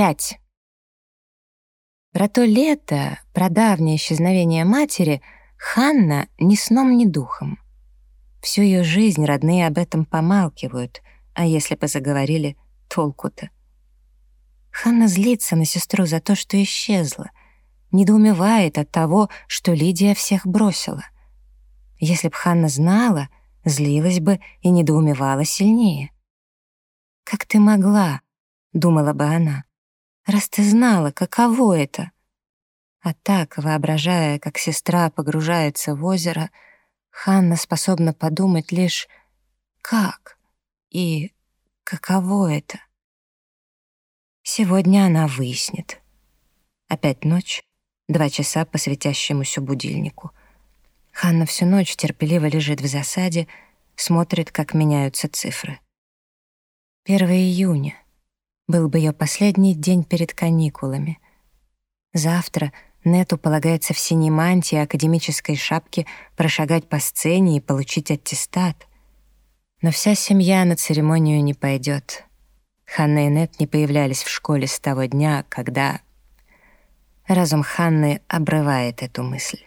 5. Про то лето, про давнее исчезновение матери Ханна ни сном, ни духом. Всю ее жизнь родные об этом помалкивают, а если бы заговорили, толку-то. Ханна злится на сестру за то, что исчезла, недоумевает от того, что Лидия всех бросила. Если б Ханна знала, злилась бы и недоумевала сильнее. «Как ты могла?» — думала бы она раз ты знала, каково это. А так, воображая, как сестра погружается в озеро, Ханна способна подумать лишь «как» и «каково это». Сегодня она выяснит. Опять ночь, два часа по светящемуся будильнику. Ханна всю ночь терпеливо лежит в засаде, смотрит, как меняются цифры. 1 июня — был бы ее последний день перед каникулами. Завтра Нету полагается в синей мантии и академической шапке прошагать по сцене и получить аттестат. Но вся семья на церемонию не пойдет. Ханна и Нет не появлялись в школе с того дня, когда... Разум Ханны обрывает эту мысль.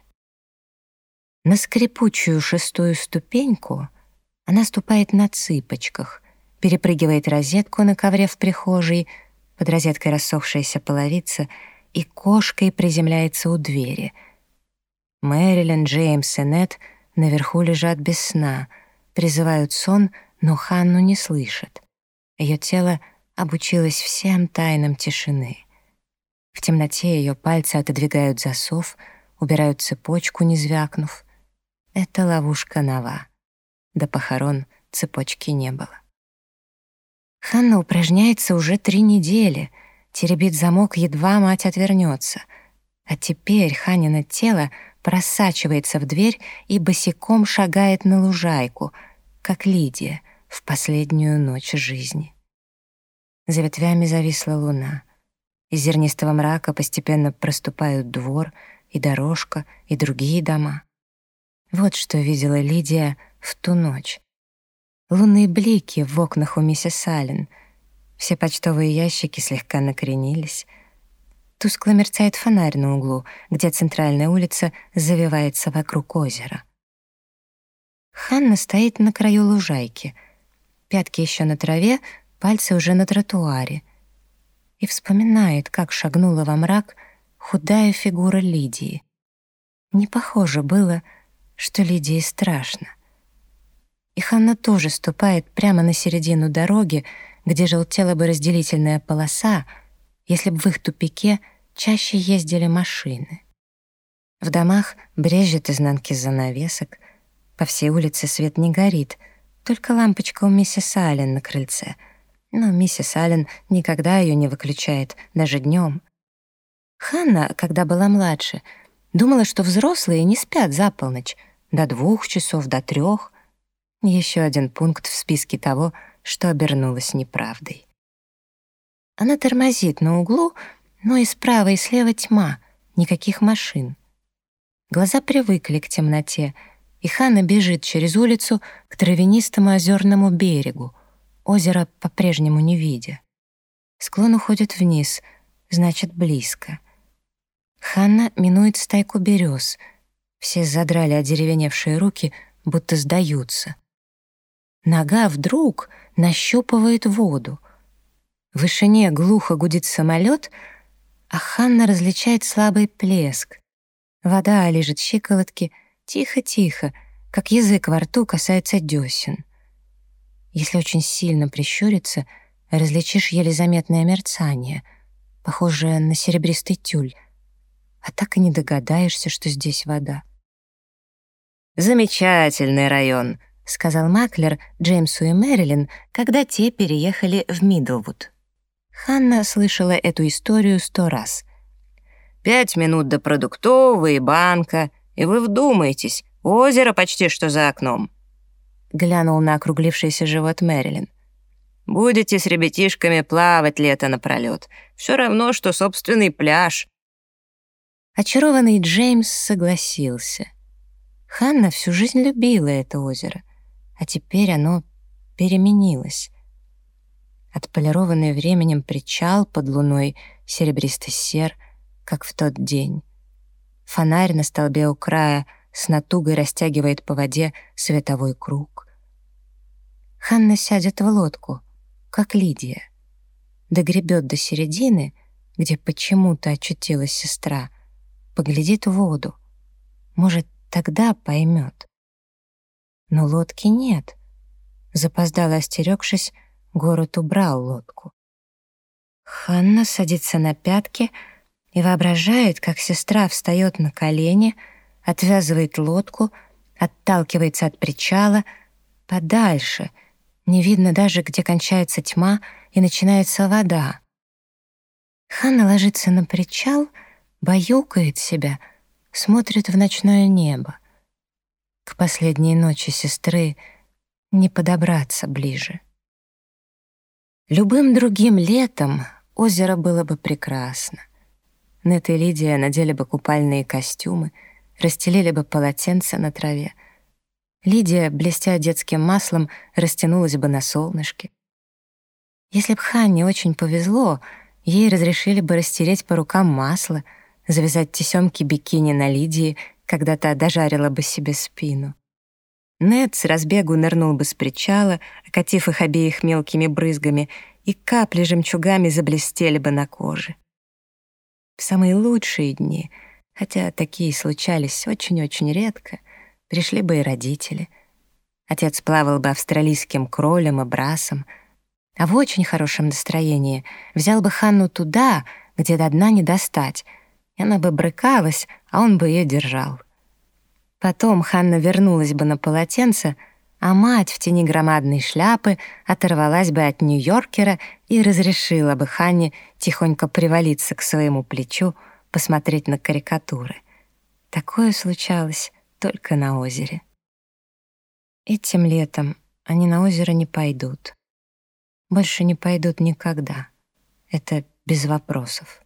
На скрипучую шестую ступеньку она ступает на цыпочках, перепрыгивает розетку на ковре в прихожей, под розеткой рассохшаяся половица и кошкой приземляется у двери. Мэрилин, Джеймс и Нет наверху лежат без сна, призывают сон, но Ханну не слышат. Ее тело обучилось всем тайнам тишины. В темноте ее пальцы отодвигают засов, убирают цепочку, не звякнув. Это ловушка нова. До похорон цепочки не было. Ханна упражняется уже три недели, теребит замок, едва мать отвернется. А теперь Ханина тело просачивается в дверь и босиком шагает на лужайку, как Лидия в последнюю ночь жизни. За ветвями зависла луна. Из зернистого мрака постепенно проступают двор и дорожка и другие дома. Вот что видела Лидия в ту ночь, лунные блики в окнах у миссис Аллен. Все почтовые ящики слегка накренились. Тускло мерцает фонарь на углу, где центральная улица завивается вокруг озера. Ханна стоит на краю лужайки. Пятки еще на траве, пальцы уже на тротуаре. И вспоминает, как шагнула во мрак худая фигура Лидии. Не похоже было, что Лидии страшно. И Ханна тоже ступает прямо на середину дороги, где желтела бы разделительная полоса, если бы в их тупике чаще ездили машины. В домах брежет изнанки занавесок, по всей улице свет не горит, только лампочка у миссис Аллен на крыльце. Но миссис Аллен никогда ее не выключает, даже днем. Ханна, когда была младше, думала, что взрослые не спят за полночь, до двух часов, до трех. Еще один пункт в списке того, что обернулось неправдой. Она тормозит на углу, но и справа, и слева тьма, никаких машин. Глаза привыкли к темноте, и Ханна бежит через улицу к травянистому озерному берегу, озеро по-прежнему не видя. Склон уходит вниз, значит, близко. Ханна минует стайку берез. Все задрали одеревеневшие руки, будто сдаются. Нога вдруг нащупывает воду. В вышине глухо гудит самолет, а Ханна различает слабый плеск. Вода лежит щиколотки, тихо-тихо, как язык во рту касается десен. Если очень сильно прищуриться, различишь еле заметное мерцание, похожее на серебристый тюль, а так и не догадаешься, что здесь вода. «Замечательный район», — сказал Маклер Джеймсу и Мэрилин, когда те переехали в Мидлвуд. Ханна слышала эту историю сто раз. «Пять минут до продуктовой, банка, и вы вдумаетесь, озеро почти что за окном». Глянул на округлившийся живот Мэрилин. «Будете с ребятишками плавать лето напролёт. Все равно, что собственный пляж». Очарованный Джеймс согласился. Ханна всю жизнь любила это озеро — а теперь оно переменилось. отполированный временем причал под луной серебристо-сер, как в тот день. Фонарь на столбе у края с натугой растягивает по воде световой круг. Ханна сядет в лодку, как Лидия. Догребет до середины, где почему-то очутилась сестра, поглядит в воду. Может, тогда поймет. Но лодки нет. Запоздало остерегшись, город убрал лодку. Ханна садится на пятки и воображает, как сестра встает на колени, отвязывает лодку, отталкивается от причала, подальше, не видно даже, где кончается тьма и начинается вода. Ханна ложится на причал, баюкает себя, смотрит в ночное небо. К последней ночи сестры не подобраться ближе. Любым другим летом озеро было бы прекрасно. Нет и Лидия надели бы купальные костюмы, расстелили бы полотенца на траве. Лидия, блестя детским маслом, растянулась бы на солнышке. Если б Ханне очень повезло, ей разрешили бы растереть по рукам масло, завязать тесемки бикини на Лидии, когда та дожарила бы себе спину. Нед с разбегу нырнул бы с причала, окатив их обеих мелкими брызгами, и капли жемчугами заблестели бы на коже. В самые лучшие дни, хотя такие случались очень-очень редко, пришли бы и родители. Отец плавал бы австралийским кролем и брасом, а в очень хорошем настроении взял бы Ханну туда, где до дна не достать, и она бы брыкалась, а он бы ее держал. Потом Ханна вернулась бы на полотенце, а мать в тени громадной шляпы оторвалась бы от Нью-Йоркера и разрешила бы Ханне тихонько привалиться к своему плечу, посмотреть на карикатуры. Такое случалось только на озере. Этим летом они на озеро не пойдут. Больше не пойдут никогда. Это без вопросов.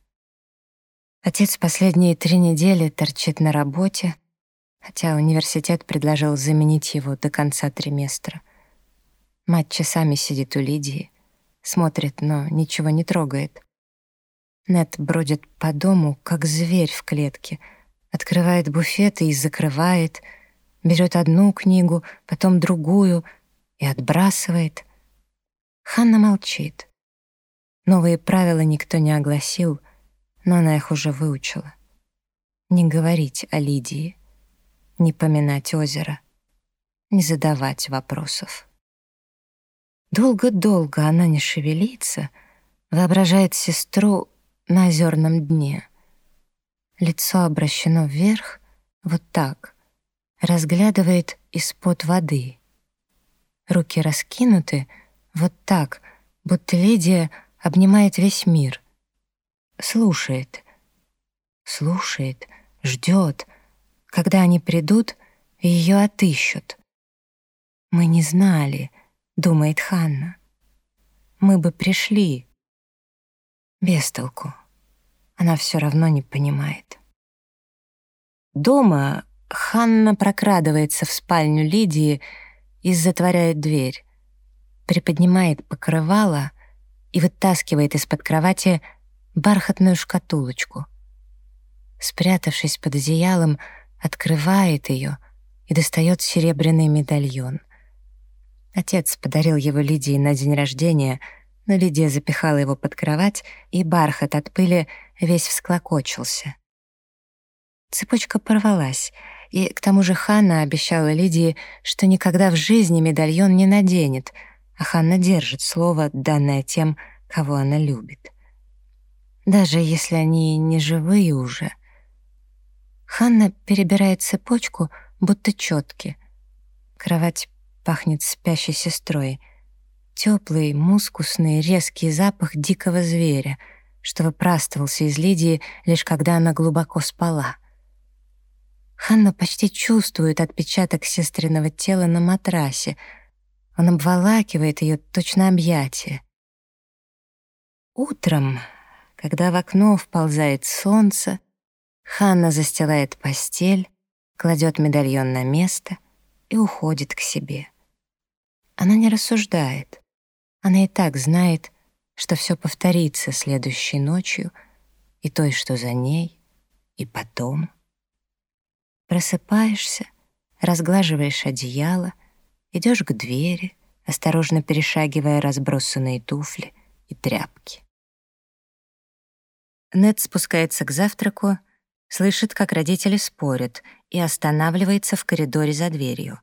Отец последние три недели торчит на работе, хотя университет предложил заменить его до конца триместра. Мать часами сидит у Лидии, смотрит, но ничего не трогает. Нет бродит по дому, как зверь в клетке, открывает буфеты и закрывает, берет одну книгу, потом другую и отбрасывает. Ханна молчит. Новые правила никто не огласил, но она их уже выучила. Не говорить о Лидии не поминать озеро, не задавать вопросов. Долго-долго она не шевелится, воображает сестру на озерном дне. Лицо обращено вверх, вот так, разглядывает из-под воды. Руки раскинуты, вот так, будто Лидия обнимает весь мир. Слушает, слушает, ждет — когда они придут, ее отыщут. «Мы не знали», — думает Ханна. «Мы бы пришли». Без толку. Она все равно не понимает. Дома Ханна прокрадывается в спальню Лидии и затворяет дверь, приподнимает покрывало и вытаскивает из-под кровати бархатную шкатулочку. Спрятавшись под одеялом, открывает ее и достает серебряный медальон. Отец подарил его Лидии на день рождения, но Лидия запихала его под кровать, и бархат от пыли весь всклокочился. Цепочка порвалась, и к тому же Ханна обещала Лидии, что никогда в жизни медальон не наденет, а Ханна держит слово, данное тем, кого она любит. Даже если они не живые уже — Ханна перебирает цепочку, будто четки. Кровать пахнет спящей сестрой. Теплый, мускусный, резкий запах дикого зверя, что выпрастывался из Лидии лишь когда она глубоко спала. Ханна почти чувствует отпечаток сестриного тела на матрасе. Он обволакивает ее точно объятие. Утром, когда в окно вползает солнце, Ханна застилает постель, кладет медальон на место и уходит к себе. Она не рассуждает. Она и так знает, что все повторится следующей ночью, и той, что за ней, и потом. Просыпаешься, разглаживаешь одеяло, идешь к двери, осторожно перешагивая разбросанные туфли и тряпки. Нед спускается к завтраку, слышит, как родители спорят, и останавливается в коридоре за дверью.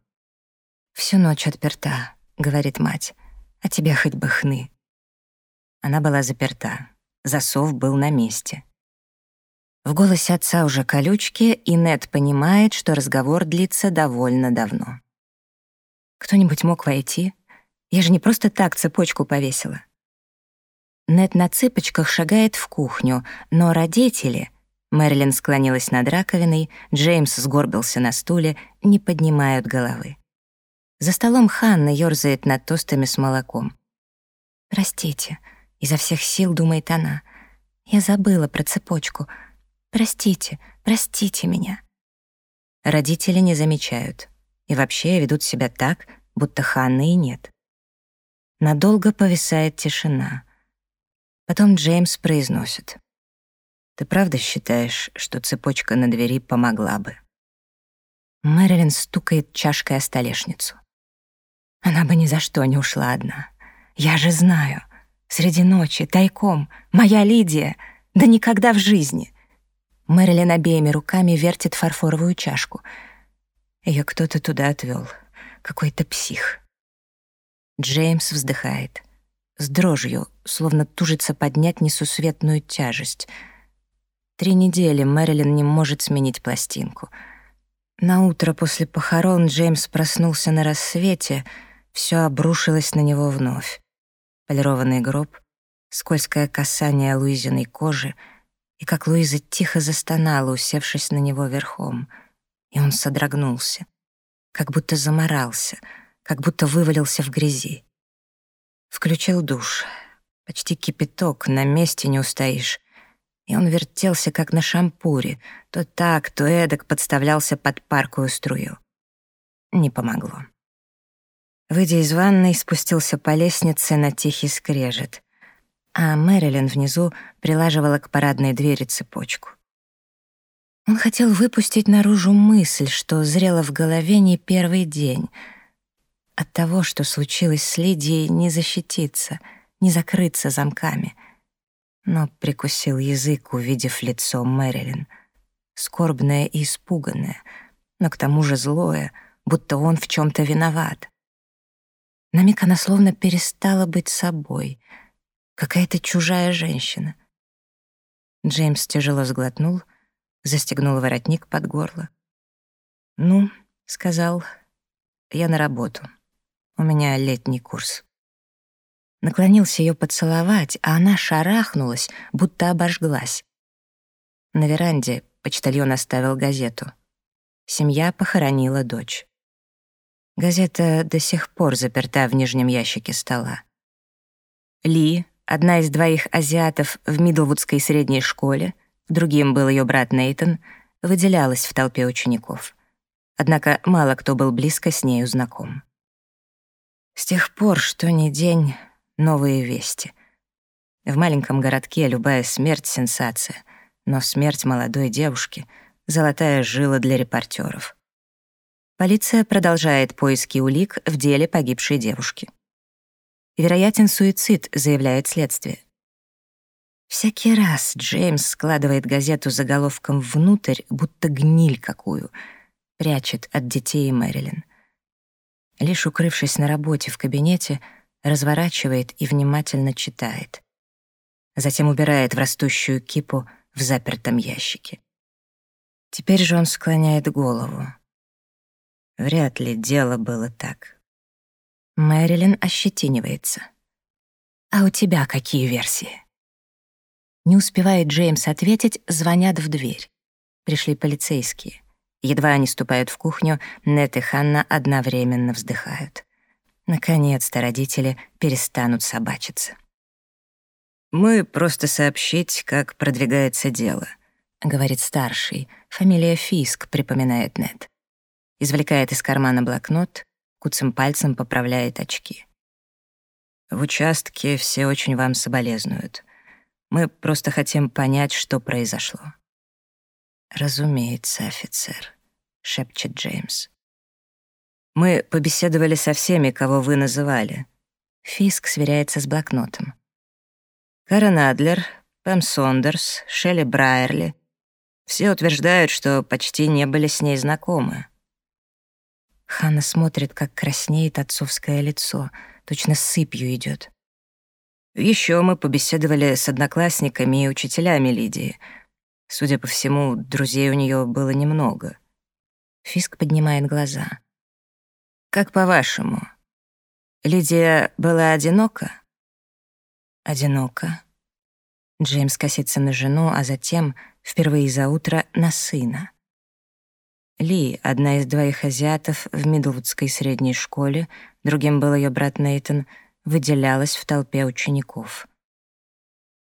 «Всю ночь отперта», — говорит мать, — «а тебе хоть бы хны». Она была заперта, засов был на месте. В голосе отца уже колючки, и Нед понимает, что разговор длится довольно давно. «Кто-нибудь мог войти? Я же не просто так цепочку повесила». Нед на цыпочках шагает в кухню, но родители... Мэрилин склонилась над раковиной, Джеймс сгорбился на стуле, не поднимают головы. За столом Ханна ёрзает над тостами с молоком. «Простите», — изо всех сил думает она. «Я забыла про цепочку. Простите, простите меня». Родители не замечают и вообще ведут себя так, будто Ханны и нет. Надолго повисает тишина. Потом Джеймс произносит. «Ты правда считаешь, что цепочка на двери помогла бы?» Мэрилин стукает чашкой о столешницу. Она бы ни за что не ушла одна. Я же знаю. Среди ночи, тайком, моя Лидия. Да никогда в жизни. Мэрилин обеими руками вертит фарфоровую чашку. Ее кто-то туда отвел. Какой-то псих. Джеймс вздыхает с дрожью, словно тужится поднять несусветную тяжесть. Три недели Мэрилин не может сменить пластинку. На утро после похорон Джеймс проснулся на рассвете, все обрушилось на него вновь. Полированный гроб, скользкое касание Луизиной кожи, и как Луиза тихо застонала, усевшись на него верхом, и он содрогнулся, как будто заморался, как будто вывалился в грязи. Включил душ. Почти кипяток, на месте не устоишь. И он вертелся, как на шампуре, то так, то эдак подставлялся под паркую струю. Не помогло. Выйдя из ванной, спустился по лестнице на тихий скрежет, а Мэрилин внизу прилаживала к парадной двери цепочку. Он хотел выпустить наружу мысль, что зрела в голове не первый день — от того, что случилось с Лидией, не защититься, не закрыться замками. Но прикусил язык, увидев лицо Мэрилин. Скорбное и испуганное, но к тому же злое, будто он в чем то виноват. На миг она словно перестала быть собой, какая-то чужая женщина. Джеймс тяжело сглотнул, застегнул воротник под горло. «Ну», — сказал, — «я на работу». У меня летний курс. Наклонился ее поцеловать, а она шарахнулась, будто обожглась. На веранде почтальон оставил газету. Семья похоронила дочь. Газета до сих пор заперта в нижнем ящике стола. Ли, одна из двоих азиатов в Мидлвудской средней школе, другим был ее брат Нейтон, выделялась в толпе учеников. Однако мало кто был близко с нею знаком. С тех пор, что ни день, новые вести. В маленьком городке любая смерть — сенсация, но смерть молодой девушки — золотая жила для репортеров. Полиция продолжает поиски улик в деле погибшей девушки. Вероятен суицид, заявляет следствие. Всякий раз Джеймс складывает газету заголовком внутрь, будто гниль какую, прячет от детей Мэрилин. Лишь укрывшись на работе в кабинете, разворачивает и внимательно читает. Затем убирает в растущую кипу в запертом ящике. Теперь же он склоняет голову. Вряд ли дело было так. Мэрилин ощетинивается. «А у тебя какие версии?» Не успевает Джеймс ответить, звонят в дверь. Пришли полицейские. Едва они ступают в кухню, Нет и Ханна одновременно вздыхают. Наконец-то родители перестанут собачиться. «Мы просто сообщить, как продвигается дело», — говорит старший. Фамилия Фиск, припоминает Нет. Извлекает из кармана блокнот, куцым пальцем поправляет очки. В участке все очень вам соболезнуют. Мы просто хотим понять, что произошло. Разумеется, офицер, шепчет Джеймс. Мы побеседовали со всеми, кого вы называли. Фиск сверяется с блокнотом. Карен Адлер, Пэм Сондерс, Шелли Брайерли. Все утверждают, что почти не были с ней знакомы. Ханна смотрит, как краснеет отцовское лицо, точно сыпью идет. Еще мы побеседовали с одноклассниками и учителями Лидии. Судя по всему, друзей у нее было немного. Фиск поднимает глаза. Как по-вашему, Лидия была одинока? Одинока. Джеймс косится на жену, а затем, впервые за утро, на сына. Ли, одна из двоих азиатов в Мидлвудской средней школе, другим был ее брат Нейтон, выделялась в толпе учеников.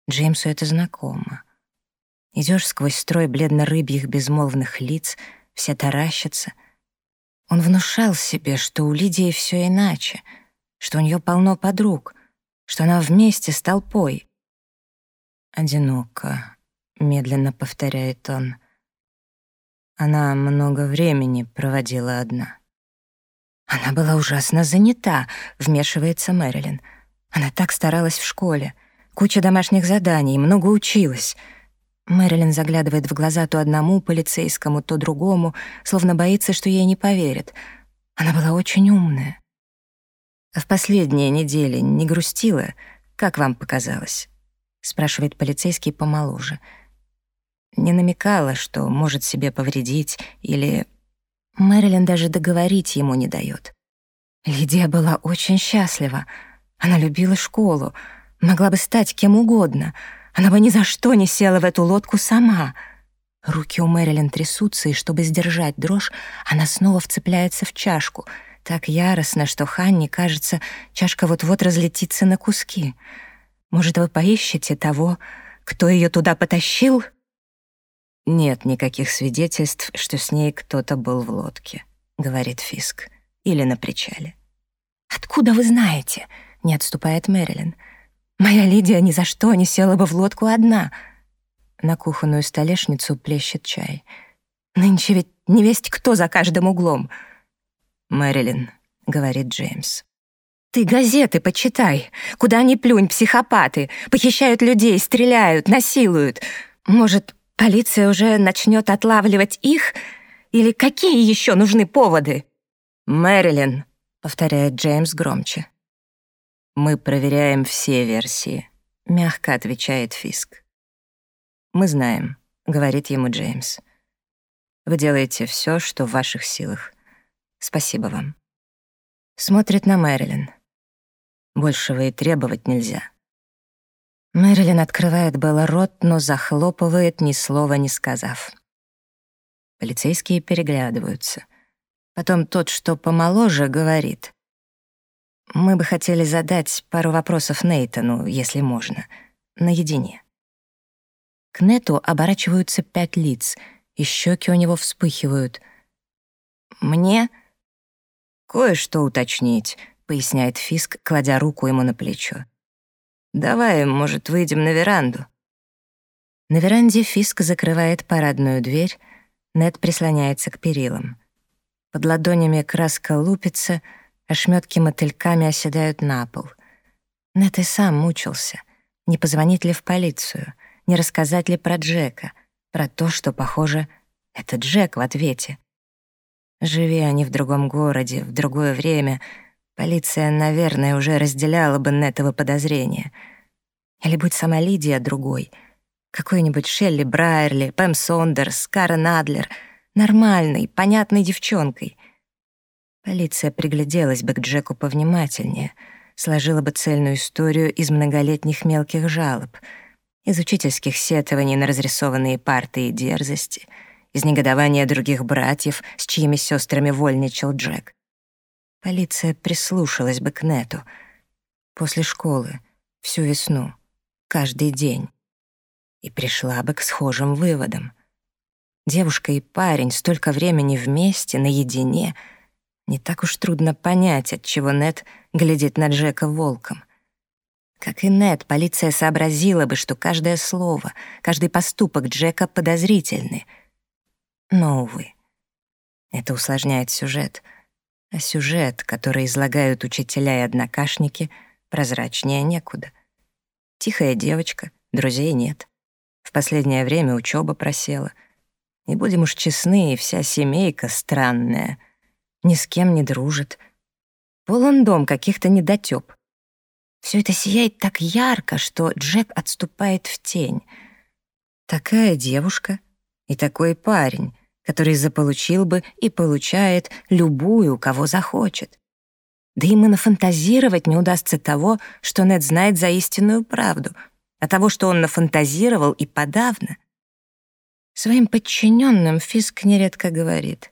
Джеймсу это знакомо. Идешь сквозь строй бледно-рыбьих безмолвных лиц, все таращатся — он внушал себе, что у Лидии все иначе, что у нее полно подруг, что она вместе с толпой. «Одиноко», — медленно повторяет он. Она много времени проводила одна. Она была ужасно занята, вмешивается Мэрилин. Она так старалась в школе. Куча домашних заданий, много училась — Мэрилин заглядывает в глаза то одному полицейскому, то другому, словно боится, что ей не поверят. Она была очень умная. В последние недели не грустила, как вам показалось? спрашивает полицейский помоложе. Не намекала, что может себе повредить или Мэрилин даже договорить ему не дает. Лидия была очень счастлива. Она любила школу, могла бы стать кем угодно — она бы ни за что не села в эту лодку сама. Руки у Мэрилин трясутся, и чтобы сдержать дрожь, она снова вцепляется в чашку. Так яростно, что Ханне кажется, чашка вот-вот разлетится на куски. Может, вы поищете того, кто ее туда потащил? Нет никаких свидетельств, что с ней кто-то был в лодке, говорит Фиск, или на причале. Откуда вы знаете? Не отступает Мэрилин. Моя Лидия ни за что не села бы в лодку одна. На кухонную столешницу плещет чай. Нынче ведь не весть кто за каждым углом. «Мэрилин», — говорит Джеймс. «Ты газеты почитай. Куда ни плюнь, психопаты. Похищают людей, стреляют, насилуют. Может, полиция уже начнет отлавливать их? Или какие еще нужны поводы?» «Мэрилин», — повторяет Джеймс громче. «Мы проверяем все версии», — мягко отвечает Фиск. «Мы знаем», — говорит ему Джеймс. «Вы делаете все, что в ваших силах. Спасибо вам». Смотрит на Мэрилин. Большего и требовать нельзя. Мэрилин открывает было рот, но захлопывает, ни слова не сказав. Полицейские переглядываются. Потом тот, что помоложе, говорит. Мы бы хотели задать пару вопросов Нейтану, если можно, наедине. К Нету оборачиваются пять лиц, и щеки у него вспыхивают. «Мне?» «Кое-что уточнить», — поясняет Фиск, кладя руку ему на плечо. «Давай, может, выйдем на веранду?» На веранде Фиск закрывает парадную дверь, Нет прислоняется к перилам. Под ладонями краска лупится — Ошметки мотыльками оседают на пол. Нет и сам мучился. Не позвонить ли в полицию? Не рассказать ли про Джека? Про то, что, похоже, это Джек в ответе. Живи они в другом городе, в другое время, полиция, наверное, уже разделяла бы Нетова подозрения. Или будь сама Лидия другой. Какой-нибудь Шелли Брайерли, Пэм Сондерс, Карен Адлер. Нормальной, понятной девчонкой — Полиция пригляделась бы к Джеку повнимательнее, сложила бы цельную историю из многолетних мелких жалоб, из учительских сетований на разрисованные парты и дерзости, из негодования других братьев, с чьими сестрами вольничал Джек. Полиция прислушалась бы к Нету. После школы, всю весну, каждый день. И пришла бы к схожим выводам. Девушка и парень столько времени вместе, наедине — не так уж трудно понять, от чего Нет глядит на Джека волком. Как и Нет, полиция сообразила бы, что каждое слово, каждый поступок Джека подозрительны. Но, увы, это усложняет сюжет. А сюжет, который излагают учителя и однокашники, прозрачнее некуда. Тихая девочка, друзей нет. В последнее время учеба просела. Не будем уж честны, вся семейка странная. Ни с кем не дружит. Полон дом каких-то недотёп. Все это сияет так ярко, что Джек отступает в тень. Такая девушка и такой парень, который заполучил бы и получает любую, кого захочет. Да им и нафантазировать не удастся того, что Нед знает за истинную правду, а того, что он нафантазировал и подавно. Своим подчиненным Фиск нередко говорит,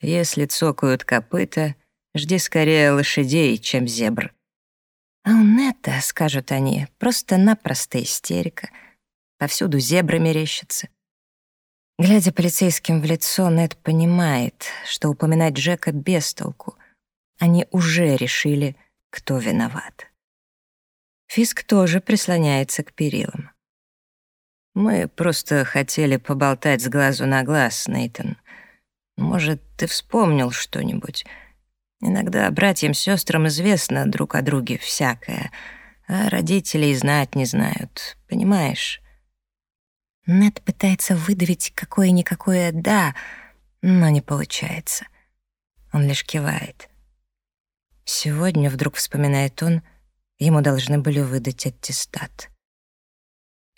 «Если цокают копыта, жди скорее лошадей, чем зебр». А у Нета, скажут они, просто-напросто истерика. Повсюду зебры мерещатся. Глядя полицейским в лицо, Нет понимает, что упоминать Джека без толку. Они уже решили, кто виноват. Фиск тоже прислоняется к перилам. «Мы просто хотели поболтать с глазу на глаз, Нейтон. Может, ты вспомнил что-нибудь?» Иногда братьям-сестрам известно друг о друге всякое, а родители знать не знают, понимаешь? Нед пытается выдавить какое-никакое «да», но не получается. Он лишь кивает. Сегодня, вдруг вспоминает он, ему должны были выдать аттестат.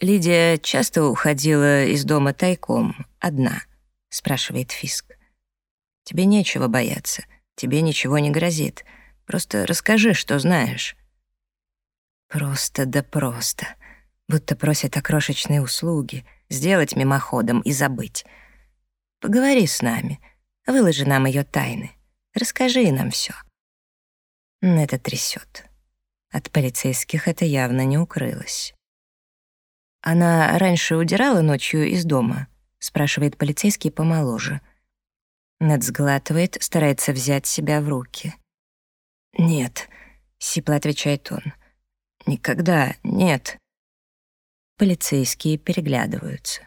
«Лидия часто уходила из дома тайком, одна?» — спрашивает Фиск. «Тебе нечего бояться». Тебе ничего не грозит. Просто расскажи, что знаешь». Просто да просто. Будто просят о крошечной услуге, сделать мимоходом и забыть. Поговори с нами, выложи нам ее тайны, расскажи нам все. Это трясет. От полицейских это явно не укрылось. «Она раньше удирала ночью из дома?» — спрашивает полицейский помоложе. Нед сглатывает, старается взять себя в руки. «Нет», — сипло отвечает он. «Никогда нет». Полицейские переглядываются.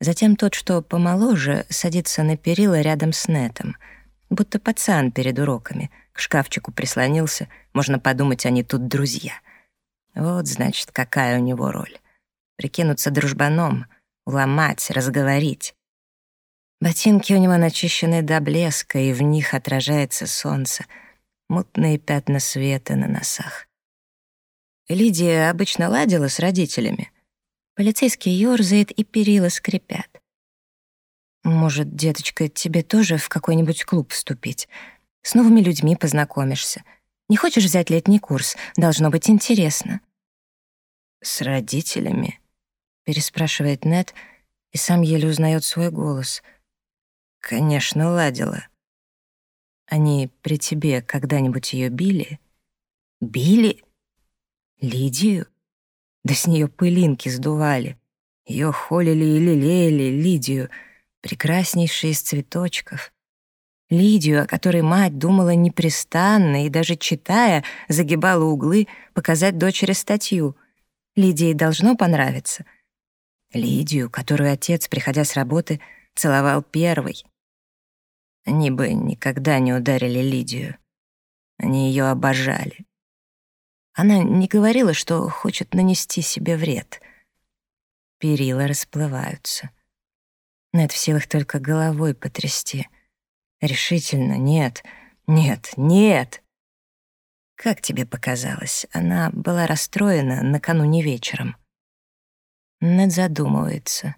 Затем тот, что помоложе, садится на перила рядом с Нетом, будто пацан перед уроками, к шкафчику прислонился, можно подумать, они тут друзья. Вот, значит, какая у него роль. Прикинуться дружбаном, уломать, разговорить. Ботинки у него начищены до блеска, и в них отражается солнце, мутные пятна света на носах. Лидия обычно ладила с родителями. Полицейский ёрзает и перила скрипят. «Может, деточка, тебе тоже в какой-нибудь клуб вступить? С новыми людьми познакомишься. Не хочешь взять летний курс? Должно быть интересно». «С родителями?» — переспрашивает Нед и сам еле узнает свой голос — Конечно, ладила. Они при тебе когда-нибудь ее били? Били? Лидию? Да с нее пылинки сдували. Ее холили и лелеяли, Лидию, прекраснейшей из цветочков. Лидию, о которой мать думала непрестанно и даже читая, загибала углы показать дочери статью. Лидии должно понравиться. Лидию, которую отец, приходя с работы, целовал первый. Они бы никогда не ударили Лидию. Они ее обожали. Она не говорила, что хочет нанести себе вред. Перила расплываются. Нет в силах только головой потрясти. Решительно нет, нет, нет. Как тебе показалось, она была расстроена накануне вечером? Нед задумывается.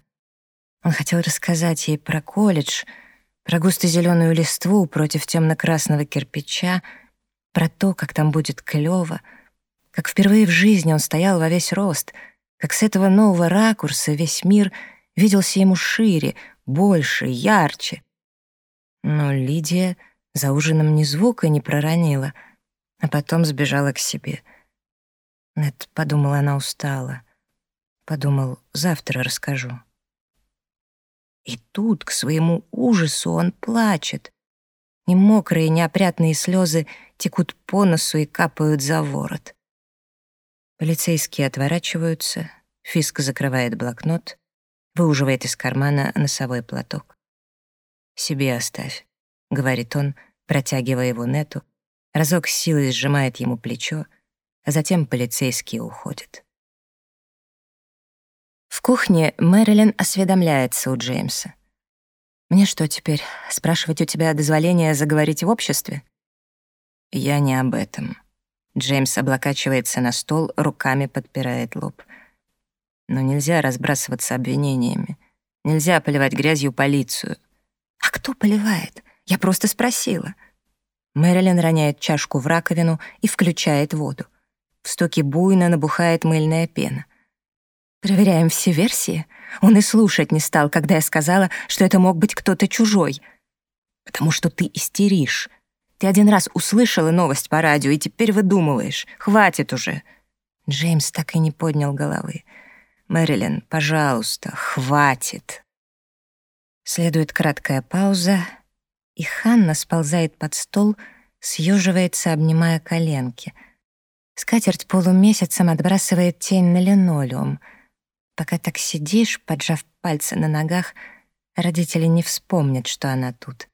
Он хотел рассказать ей про колледж, про густо-зеленую листву против темно-красного кирпича, про то, как там будет клёво, как впервые в жизни он стоял во весь рост, как с этого нового ракурса весь мир виделся ему шире, больше, ярче. Но Лидия за ужином ни звука не проронила, а потом сбежала к себе. Нет, подумала, она устала. Подумал, завтра расскажу. И тут, к своему ужасу, он плачет. И мокрые неопрятные слезы текут по носу и капают за ворот. Полицейские отворачиваются, Фиск закрывает блокнот, выуживает из кармана носовой платок. «Себе оставь», — говорит он, протягивая его Нету, разок силой сжимает ему плечо, а затем полицейские уходят. В кухне Мэрилин осведомляется у Джеймса. «Мне что теперь, спрашивать у тебя дозволения заговорить в обществе?» «Я не об этом». Джеймс облокачивается на стол, руками подпирает лоб. «Но нельзя разбрасываться обвинениями. Нельзя поливать грязью полицию». «А кто поливает? Я просто спросила». Мэрилин роняет чашку в раковину и включает воду. В стоке буйно набухает мыльная пена. Проверяем все версии. Он и слушать не стал, когда я сказала, что это мог быть кто-то чужой. Потому что ты истеришь. Ты один раз услышала новость по радио и теперь выдумываешь. Хватит уже. Джеймс так и не поднял головы. Мэрилин, пожалуйста, хватит. Следует краткая пауза, и Ханна сползает под стол, съеживается, обнимая коленки. Скатерть полумесяцем отбрасывает тень на линолеум. Пока так сидишь, поджав пальцы на ногах, родители не вспомнят, что она тут.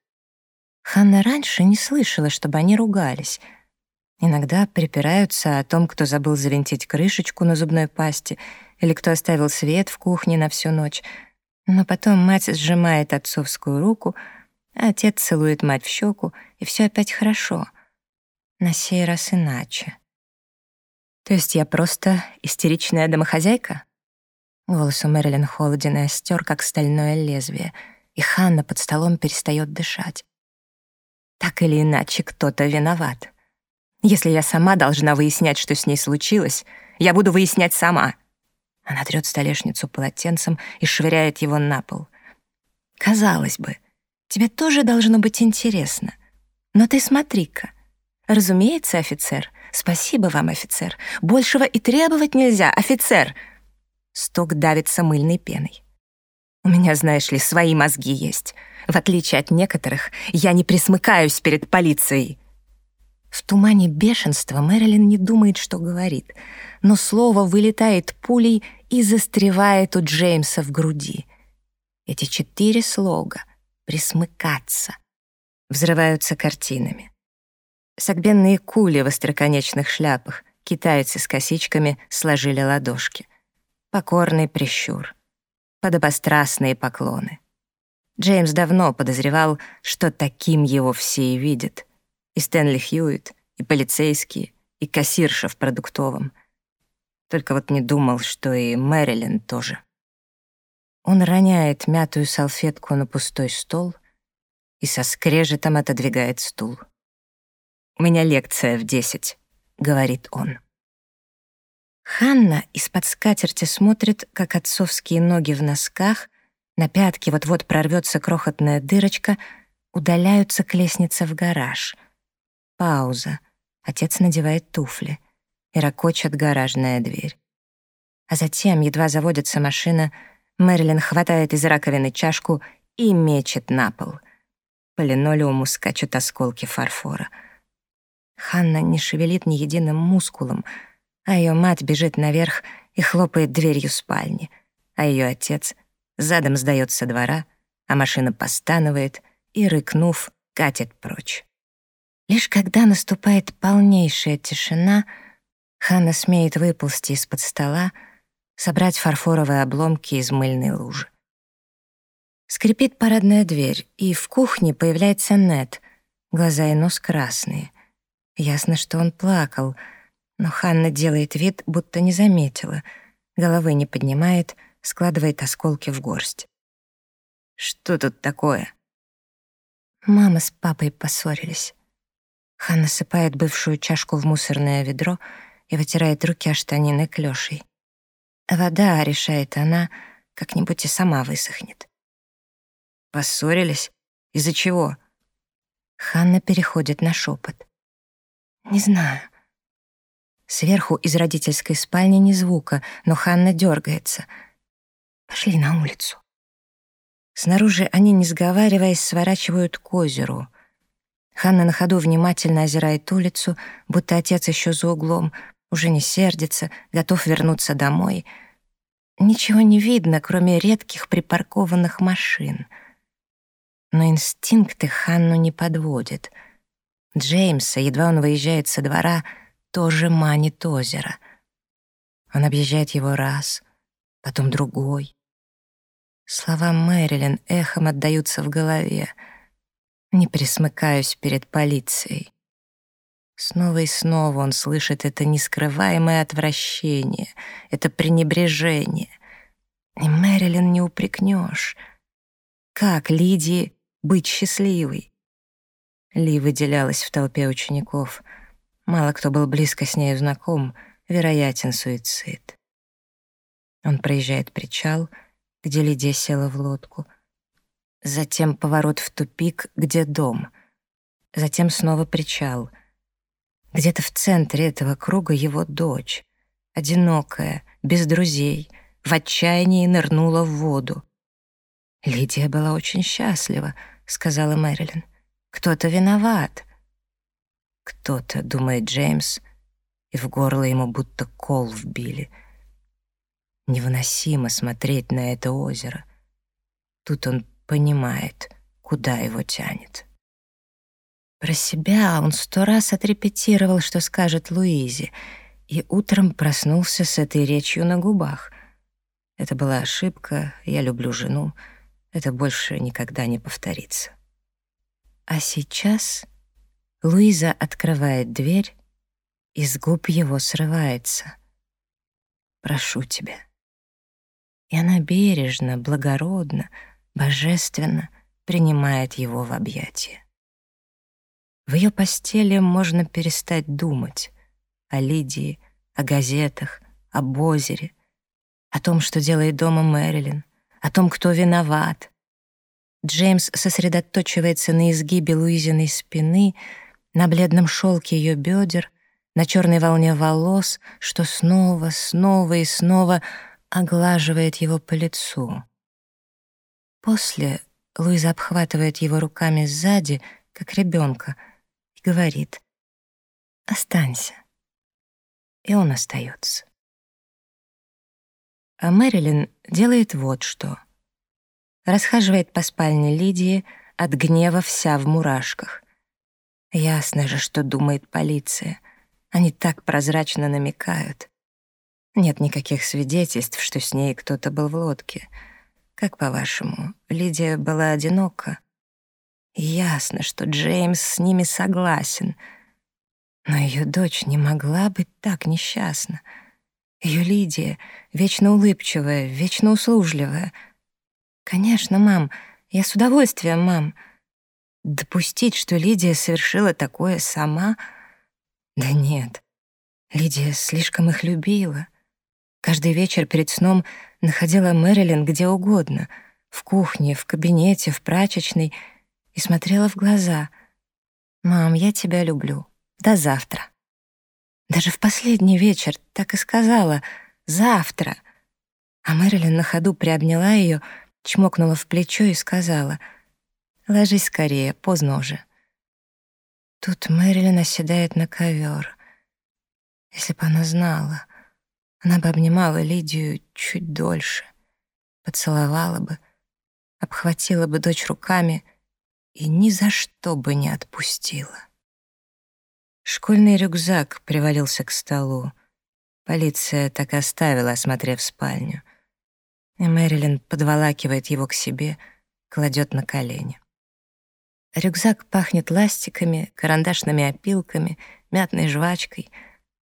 Ханна раньше не слышала, чтобы они ругались. Иногда припираются о том, кто забыл завинтить крышечку на зубной пасте или кто оставил свет в кухне на всю ночь. Но потом мать сжимает отцовскую руку — Отец целует мать в щеку, и все опять хорошо. На сей раз иначе. То есть я просто истеричная домохозяйка? Голос у Мэрилин холоден и остер, как стальное лезвие, и Ханна под столом перестает дышать. Так или иначе, кто-то виноват. Если я сама должна выяснять, что с ней случилось, я буду выяснять сама. Она трёт столешницу полотенцем и швыряет его на пол. Казалось бы, Тебе тоже должно быть интересно. Но ты смотри-ка. Разумеется, офицер. Спасибо вам, офицер. Большего и требовать нельзя, офицер. Сток давится мыльной пеной. У меня, знаешь ли, свои мозги есть. В отличие от некоторых, я не присмыкаюсь перед полицией. В тумане бешенства Мэрилин не думает, что говорит, но слово вылетает пулей и застревает у Джеймса в груди. Эти четыре слога присмыкаться. Взрываются картинами. Согбенные кули в остроконечных шляпах, китайцы с косичками сложили ладошки. Покорный прищур. Подобострастные поклоны. Джеймс давно подозревал, что таким его все и видят. И Стэнли Хьюитт, и полицейские, и кассирша в продуктовом. Только вот не думал, что и Мэрилин тоже. Он роняет мятую салфетку на пустой стол и со скрежетом отодвигает стул. «У меня лекция в десять», — говорит он. Ханна из-под скатерти смотрит, как отцовские ноги в носках, на пятке вот-вот прорвется крохотная дырочка, удаляются к лестнице в гараж. Пауза. Отец надевает туфли. И ракочет гаражная дверь. А затем, едва заводится машина, Мэрилин хватает из раковины чашку и мечет на пол. По линолеуму скачут осколки фарфора. Ханна не шевелит ни единым мускулом, а ее мать бежит наверх и хлопает дверью спальни, а ее отец задом сдает со двора, а машина постанывает и, рыкнув, катит прочь. Лишь когда наступает полнейшая тишина, Ханна смеет выползти из-под стола, собрать фарфоровые обломки из мыльной лужи. Скрипит парадная дверь, и в кухне появляется Нет, глаза и нос красные. Ясно, что он плакал, но Ханна делает вид, будто не заметила, головы не поднимает, складывает осколки в горсть. «Что тут такое?» Мама с папой поссорились. Ханна сыпает бывшую чашку в мусорное ведро и вытирает руки о штанины клёшей. Вода, решает она, как-нибудь и сама высохнет. Поссорились? Из-за чего? Ханна переходит на шепот. Не знаю. Сверху из родительской спальни ни звука, но Ханна дергается. Пошли на улицу. Снаружи они, не сговариваясь, сворачивают к озеру. Ханна на ходу внимательно озирает улицу, будто отец еще за углом, уже не сердится, готов вернуться домой. Ничего не видно, кроме редких припаркованных машин. Но инстинкты Ханну не подводят. Джеймса, едва он выезжает со двора, тоже манит озеро. Он объезжает его раз, потом другой. Слова Мэрилин эхом отдаются в голове. Не присмыкаюсь перед полицией. Снова и снова он слышит это нескрываемое отвращение, это пренебрежение. И Мэрилин не упрекнешь. Как Лидии быть счастливой? Ли выделялась в толпе учеников. Мало кто был близко с нею знаком, вероятен суицид. Он проезжает причал — где Лидия села в лодку. Затем поворот в тупик, где дом. Затем снова причал. Где-то в центре этого круга его дочь, одинокая, без друзей, в отчаянии нырнула в воду. «Лидия была очень счастлива», — сказала Мэрилин. «Кто-то виноват». «Кто-то», — думает Джеймс, и в горло ему будто кол вбили — Невыносимо смотреть на это озеро. Тут он понимает, куда его тянет. Про себя он сто раз отрепетировал, что скажет Луизе, и утром проснулся с этой речью на губах. Это была ошибка, я люблю жену, это больше никогда не повторится. А сейчас Луиза открывает дверь, и с губ его срывается. «Прошу тебя» и она бережно, благородно, божественно принимает его в объятия. В ее постели можно перестать думать о Лидии, о газетах, об озере, о том, что делает дома Мэрилин, о том, кто виноват. Джеймс сосредоточивается на изгибе Луизиной спины, на бледном шелке ее бедер, на черной волне волос, что снова, снова и снова — оглаживает его по лицу. После Луиза обхватывает его руками сзади, как ребенка, и говорит «Останься». И он остается. А Мэрилин делает вот что. Расхаживает по спальне Лидии, от гнева вся в мурашках. Ясно же, что думает полиция. Они так прозрачно намекают. Нет никаких свидетельств, что с ней кто-то был в лодке. Как по-вашему, Лидия была одинока? Ясно, что Джеймс с ними согласен. Но ее дочь не могла быть так несчастна. Ее Лидия, вечно улыбчивая, вечно услужливая. Конечно, мам, я с удовольствием, мам. Допустить, что Лидия совершила такое сама? Да нет, Лидия слишком их любила — Каждый вечер перед сном находила Мэрилин где угодно — в кухне, в кабинете, в прачечной — и смотрела в глаза. «Мам, я тебя люблю. До завтра». Даже в последний вечер так и сказала «завтра». А Мэрилин на ходу приобняла ее, чмокнула в плечо и сказала «ложись скорее, поздно уже». Тут Мэрилин оседает на ковер. Если бы она знала. Она бы обнимала Лидию чуть дольше, поцеловала бы, обхватила бы дочь руками и ни за что бы не отпустила. Школьный рюкзак привалился к столу. Полиция так и оставила, осмотрев спальню. И Мэрилин подволакивает его к себе, кладет на колени. Рюкзак пахнет ластиками, карандашными опилками, мятной жвачкой —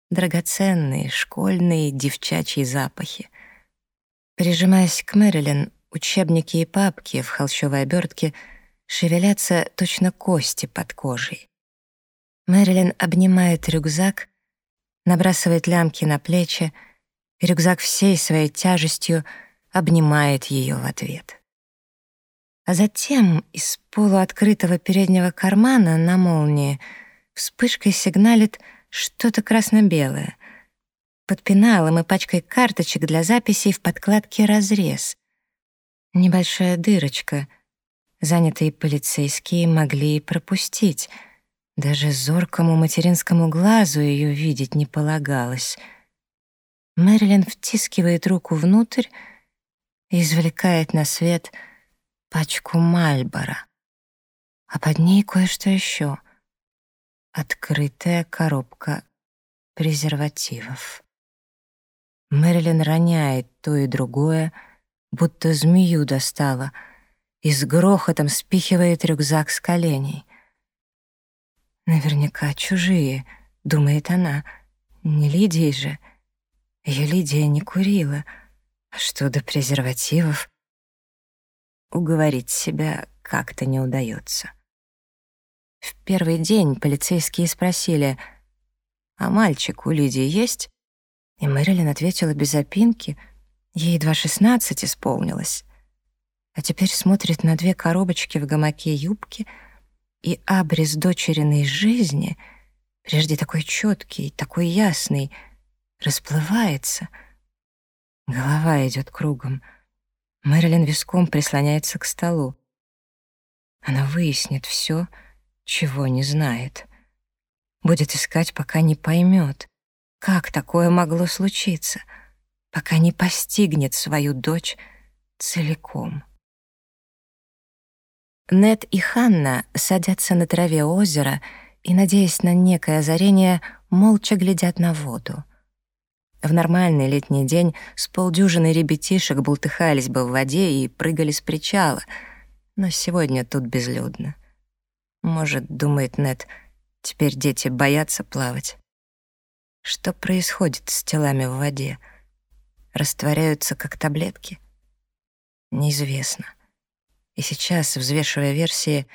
драгоценные школьные девчачьи запахи. Прижимаясь к Мэрилин, учебники и папки в холщовой обертке шевелятся точно кости под кожей. Мэрилин обнимает рюкзак, набрасывает лямки на плечи, и рюкзак всей своей тяжестью обнимает ее в ответ. А затем из полуоткрытого переднего кармана на молнии вспышкой сигналит — что-то красно-белое. Под пеналом и пачкой карточек для записей в подкладке разрез. Небольшая дырочка. Занятые полицейские могли и пропустить. Даже зоркому материнскому глазу ее видеть не полагалось. Мэрилин втискивает руку внутрь и извлекает на свет пачку Мальбора. А под ней кое-что еще. Открытая коробка презервативов. Мэрилин роняет то и другое, будто змею достала, и с грохотом спихивает рюкзак с коленей. Наверняка чужие, думает она, не Лидии же. Ее Лидия не курила. А что до презервативов? Уговорить себя как-то не удается. В первый день полицейские спросили, «А мальчик у Лидии есть?» И Мэрилин ответила без опинки, ей едва шестнадцать исполнилось. А теперь смотрит на две коробочки в гамаке юбки, и абрис дочериной жизни, прежде такой четкий, такой ясный, расплывается. Голова идет кругом. Мэрилин виском прислоняется к столу. Она выяснит все, чего не знает. Будет искать, пока не поймет, как такое могло случиться, пока не постигнет свою дочь целиком. Нед и Ханна садятся на траве озера и, надеясь на некое озарение, молча глядят на воду. В нормальный летний день с полдюжины ребятишек бултыхались бы в воде и прыгали с причала, но сегодня тут безлюдно. Может, думает Нет, теперь дети боятся плавать. Что происходит с телами в воде? Растворяются как таблетки? Неизвестно. И сейчас, взвешивая версии,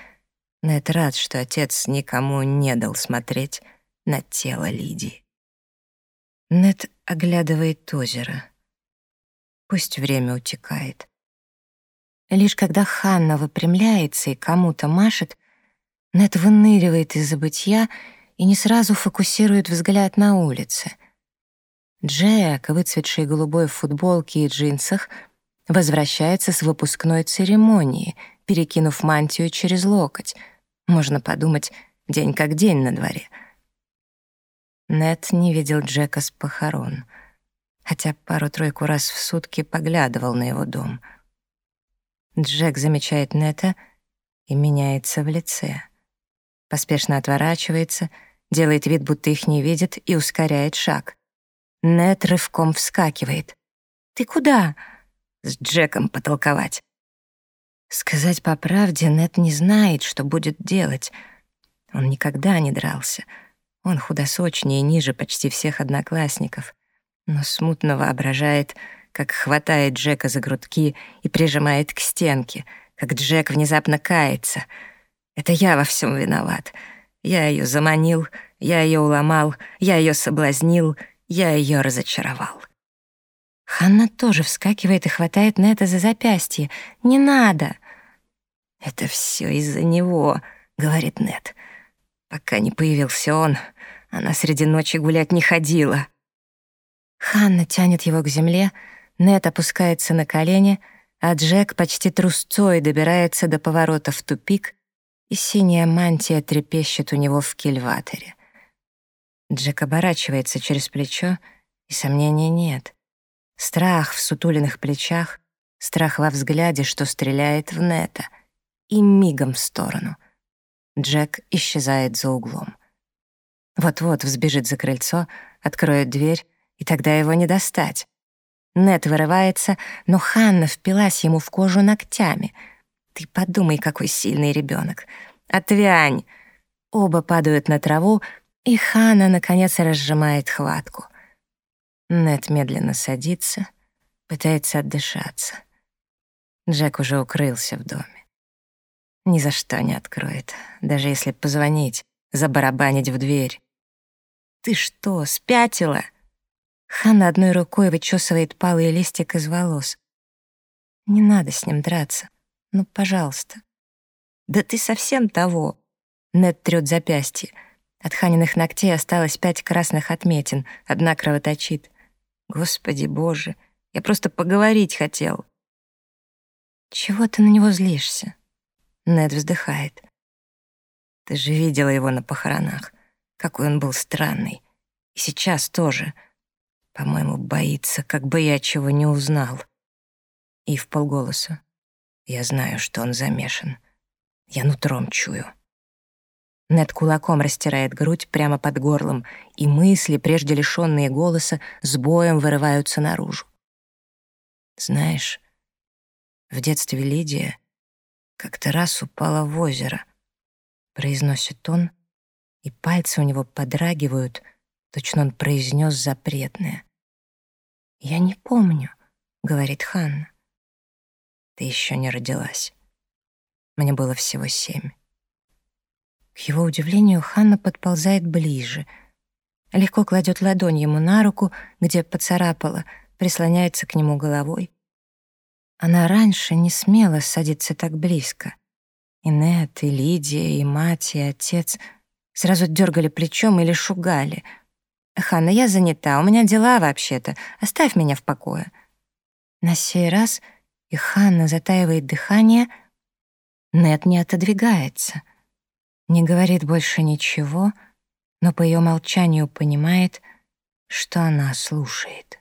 Нет рад, что отец никому не дал смотреть на тело Лидии. Нет оглядывает озеро. Пусть время утекает. Лишь когда Ханна выпрямляется и кому-то машет, Нет выныривает из забытья и не сразу фокусирует взгляд на улице. Джек, выцветший голубой в футболке и джинсах, возвращается с выпускной церемонии, перекинув мантию через локоть. Можно подумать, день как день на дворе. Нет не видел Джека с похорон, хотя пару-тройку раз в сутки поглядывал на его дом. Джек замечает Нета и меняется в лице — поспешно отворачивается, делает вид, будто их не видит, и ускоряет шаг. Нет рывком вскакивает. «Ты куда?» «С Джеком потолковать». Сказать по правде, Нет не знает, что будет делать. Он никогда не дрался. Он худосочнее и ниже почти всех одноклассников, но смутно воображает, как хватает Джека за грудки и прижимает к стенке, как Джек внезапно кается — это я во всем виноват. Я ее заманил, я ее уломал, я ее соблазнил, я ее разочаровал. Ханна тоже вскакивает и хватает Нета за запястье. «Не надо!» «Это все из-за него», — говорит Нет. «Пока не появился он, она среди ночи гулять не ходила». Ханна тянет его к земле, Нет опускается на колени, а Джек почти трусцой добирается до поворота в тупик и синяя мантия трепещет у него в кильваторе. Джек оборачивается через плечо, и сомнений нет. Страх в сутуленных плечах, страх во взгляде, что стреляет в Нета, и мигом в сторону. Джек исчезает за углом. Вот-вот взбежит за крыльцо, откроет дверь, и тогда его не достать. Нет вырывается, но Ханна впилась ему в кожу ногтями — ты подумай, какой сильный ребенок. Отвянь. Оба падают на траву, и Хана наконец разжимает хватку. Нет медленно садится, пытается отдышаться. Джек уже укрылся в доме. Ни за что не откроет, даже если позвонить, забарабанить в дверь. «Ты что, спятила?» Ханна одной рукой вычесывает палый листик из волос. Не надо с ним драться. Ну, пожалуйста. Да ты совсем того. Нед трёт запястье. От Ханиных ногтей осталось пять красных отметин, одна кровоточит. Господи боже, я просто поговорить хотел. Чего ты на него злишься? Нед вздыхает. Ты же видела его на похоронах. Какой он был странный. И сейчас тоже. По-моему, боится, как бы я чего не узнал. И в полголоса. Я знаю, что он замешан. Я нутром чую. Нед кулаком растирает грудь прямо под горлом, и мысли, прежде лишенные голоса, с боем вырываются наружу. Знаешь, в детстве Лидия как-то раз упала в озеро, произносит он, и пальцы у него подрагивают, точно он произнес запретное. «Я не помню», — говорит Ханна. «Ты еще не родилась. Мне было всего семь». К его удивлению, Ханна подползает ближе. Легко кладет ладонь ему на руку, где поцарапала, прислоняется к нему головой. Она раньше не смела садиться так близко. И Нет, и Лидия, и мать, и отец сразу дергали плечом или шугали. «Ханна, я занята, у меня дела вообще-то, оставь меня в покое». На сей раз и Ханна затаивает дыхание, Нет не отодвигается — не говорит больше ничего, но по ее молчанию понимает, что она слушает.